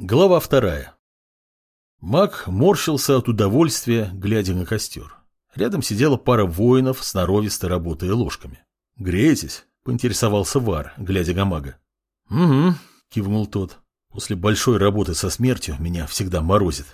Глава вторая. Маг морщился от удовольствия, глядя на костер. Рядом сидела пара воинов, сноровисто работая ложками. «Греетесь?» — поинтересовался Вар, глядя на мага. «Угу», — кивнул тот. «После большой работы со смертью меня всегда морозит».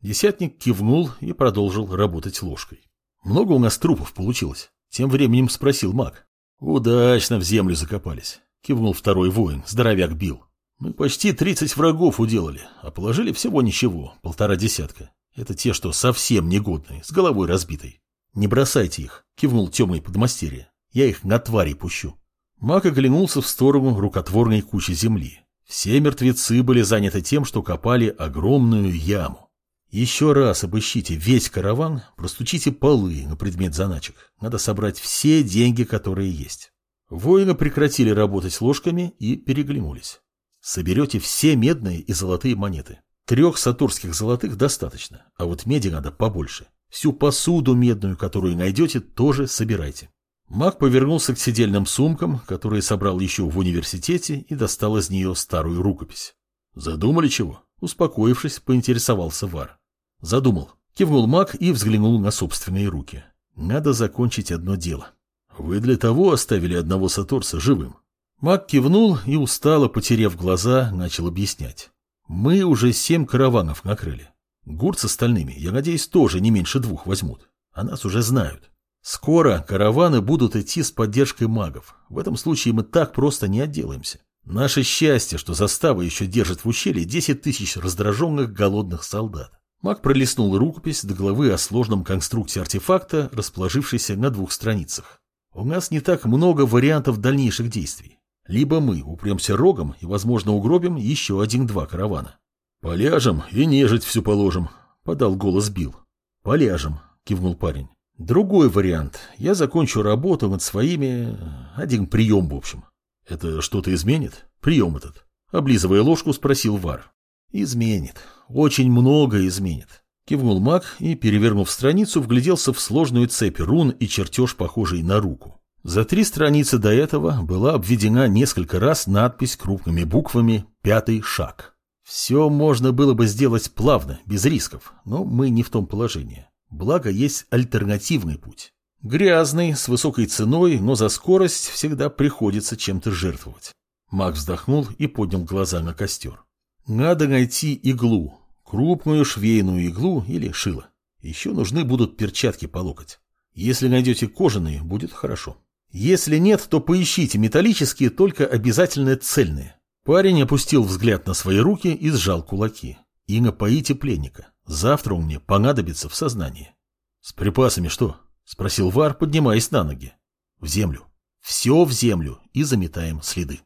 Десятник кивнул и продолжил работать ложкой. «Много у нас трупов получилось?» Тем временем спросил маг. «Удачно в землю закопались», — кивнул второй воин, здоровяк бил. Мы почти 30 врагов уделали, а положили всего ничего, полтора десятка. Это те, что совсем негодные, с головой разбитой. Не бросайте их, кивнул темный подмастерье. Я их на твари пущу. Мак оглянулся в сторону рукотворной кучи земли. Все мертвецы были заняты тем, что копали огромную яму. Еще раз обыщите весь караван, простучите полы на предмет заначек. Надо собрать все деньги, которые есть. Воины прекратили работать ложками и переглянулись. Соберете все медные и золотые монеты. Трех сатурских золотых достаточно, а вот меди надо побольше. Всю посуду медную, которую найдете, тоже собирайте. Маг повернулся к сидельным сумкам, которые собрал еще в университете, и достал из нее старую рукопись. «Задумали чего?» Успокоившись, поинтересовался Вар. «Задумал». Кивнул маг и взглянул на собственные руки. «Надо закончить одно дело. Вы для того оставили одного Саторса живым, Мак кивнул и, устало потерев глаза, начал объяснять. «Мы уже семь караванов накрыли. Гурт с остальными, я надеюсь, тоже не меньше двух возьмут. А нас уже знают. Скоро караваны будут идти с поддержкой магов. В этом случае мы так просто не отделаемся. Наше счастье, что застава еще держит в ущелье 10 тысяч раздраженных голодных солдат. Маг пролистнул рукопись до главы о сложном конструкте артефакта, расположившейся на двух страницах. У нас не так много вариантов дальнейших действий. Либо мы упремся рогом и, возможно, угробим еще один-два каравана. «Поляжем и нежить всю положим», — подал голос Бил. «Поляжем», — кивнул парень. «Другой вариант. Я закончу работу над своими... Один прием, в общем». «Это что-то изменит? Прием этот?» Облизывая ложку, спросил Вар. «Изменит. Очень много изменит». Кивнул маг и, перевернув страницу, вгляделся в сложную цепь рун и чертеж, похожий на руку. За три страницы до этого была обведена несколько раз надпись крупными буквами «Пятый шаг». Все можно было бы сделать плавно, без рисков, но мы не в том положении. Благо, есть альтернативный путь. Грязный, с высокой ценой, но за скорость всегда приходится чем-то жертвовать. Маг вздохнул и поднял глаза на костер. Надо найти иглу, крупную швейную иглу или шило. Еще нужны будут перчатки по локоть. Если найдете кожаные, будет хорошо. Если нет, то поищите металлические, только обязательно цельные. Парень опустил взгляд на свои руки и сжал кулаки. И напоите пленника. Завтра он мне понадобится в сознании. С припасами что? Спросил Вар, поднимаясь на ноги. В землю. Все в землю и заметаем следы.